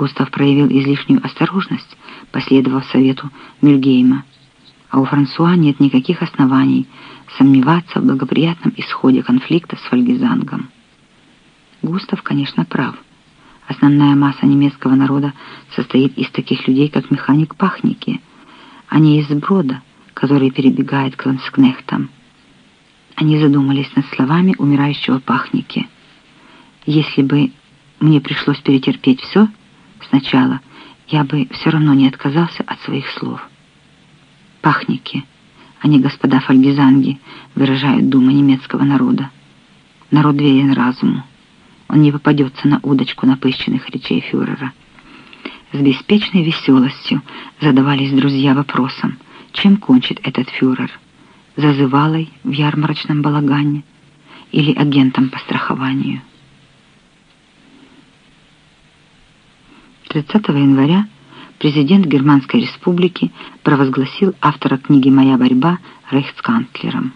Густав проявил излишнюю осторожность, последовав совету Мюльгейма, а у Франсуа нет никаких оснований сомневаться в благоприятном исходе конфликта с Фольгизангом. Густав, конечно, прав. Основная масса немецкого народа состоит из таких людей, как механик Пахники, а не из Брода, который перебегает к ланскнехтам. Они задумались над словами умирающего Пахники. «Если бы мне пришлось перетерпеть все сначала, я бы все равно не отказался от своих слов». Пахники, а не господа фольгизанги, выражают думы немецкого народа. Народ верен разуму он не попадется на удочку напыщенных речей фюрера. С беспечной веселостью задавались друзья вопросом, чем кончит этот фюрер, зазывалой в ярмарочном балагане или агентом по страхованию. 30 января президент Германской республики провозгласил автора книги «Моя борьба» рейхсканцлером.